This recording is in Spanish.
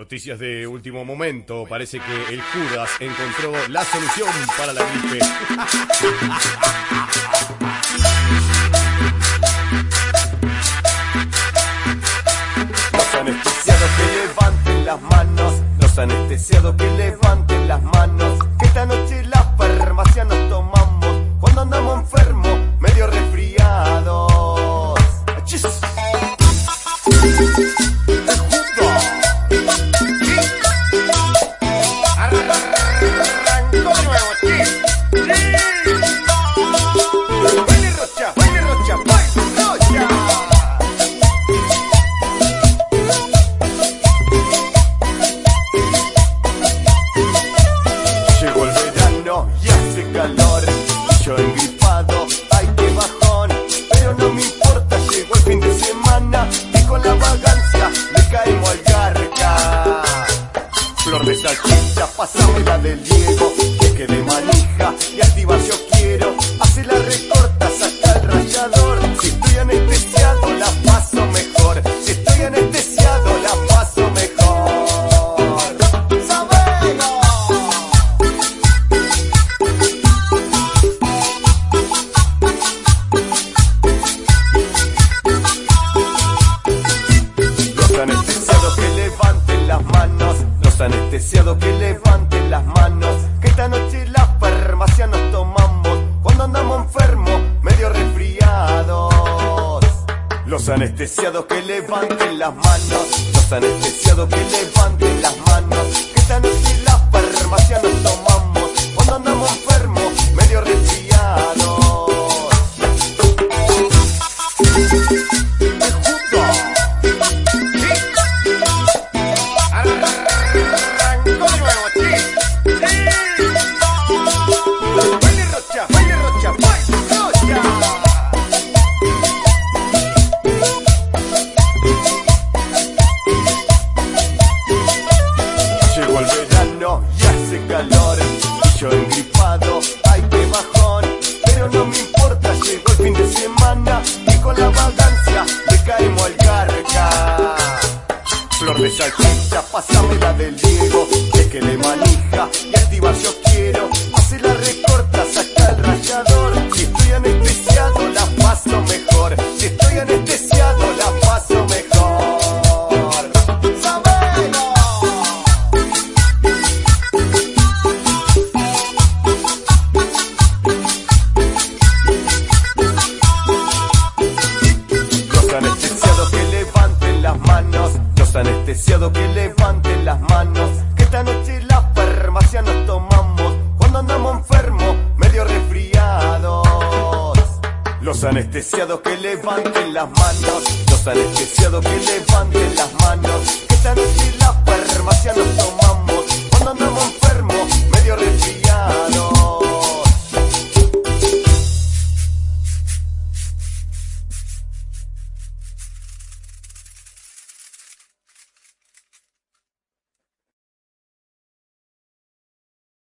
Noticias de último momento. Parece que el Judas encontró la solución para la gripe. Los anestesiados que levanten las manos, los anestesiados que levanten las manos, pasame la del Diego Que quede manija y activa yo quiero. Hace la recorta, saca el rallador Si estoy anestesiado la paso mejor. Si estoy anestesiado la paso mejor. Los anestesiados que levanten las manos, los anestesiados que las manos, que esta noche la farmacia nos tomamos cuando andamos enfermos, medio resfriados. Los anestesiados que levanten las manos, los anestesiados que levanten las manos, no me importa, llegó el fin de semana Y con la vagancia le caemos al garca Flor de salchicha, pasame la del Diego Que quede manija levanten las manos, que esta noche la farmacia nos tomamos cuando andamos enfermos, medio resfriados. Los anestesiados que levanten las manos, los anestesiados que levanten las manos,